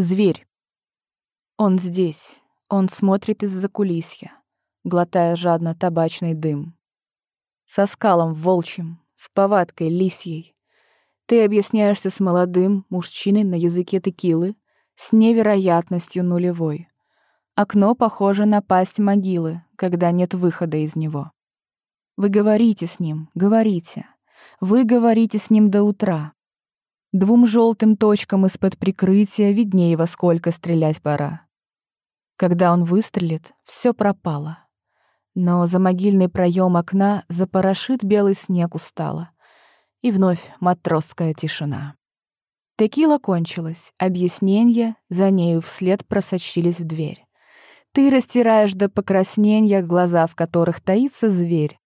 Зверь. Он здесь. Он смотрит из-за кулисья, глотая жадно табачный дым. Со скалом волчьим, с повадкой лисьей. Ты объясняешься с молодым мужчиной на языке текилы с невероятностью нулевой. Окно похоже на пасть могилы, когда нет выхода из него. Вы говорите с ним, говорите. Вы говорите с ним до утра. Двум желтым точкам из-под прикрытия виднее, во сколько стрелять пора. Когда он выстрелит, все пропало. Но за могильный проем окна запорошит белый снег устало. И вновь матросская тишина. Текила кончилась, объяснения за нею вслед просочились в дверь. Ты растираешь до покраснения глаза, в которых таится зверь.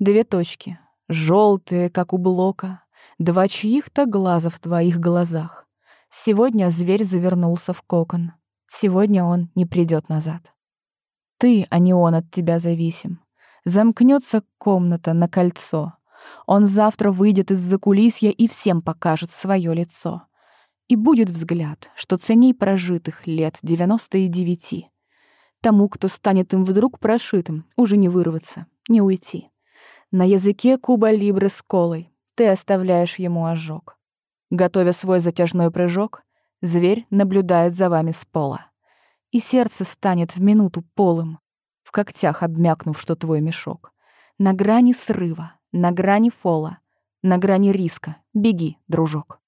Две точки, желтые, как у блока, Два чьих-то глаза в твоих глазах. Сегодня зверь завернулся в кокон. Сегодня он не придет назад. Ты, а не он от тебя зависим. Замкнется комната на кольцо. Он завтра выйдет из-за кулисья и всем покажет свое лицо. И будет взгляд, что ценей прожитых лет девяносто и девяти. Тому, кто станет им вдруг прошитым, уже не вырваться, не уйти. На языке Куба Либры с колой, ты оставляешь ему ожог. Готовя свой затяжной прыжок, зверь наблюдает за вами с пола. И сердце станет в минуту полым, в когтях обмякнув, что твой мешок. На грани срыва, на грани фола, на грани риска. Беги, дружок.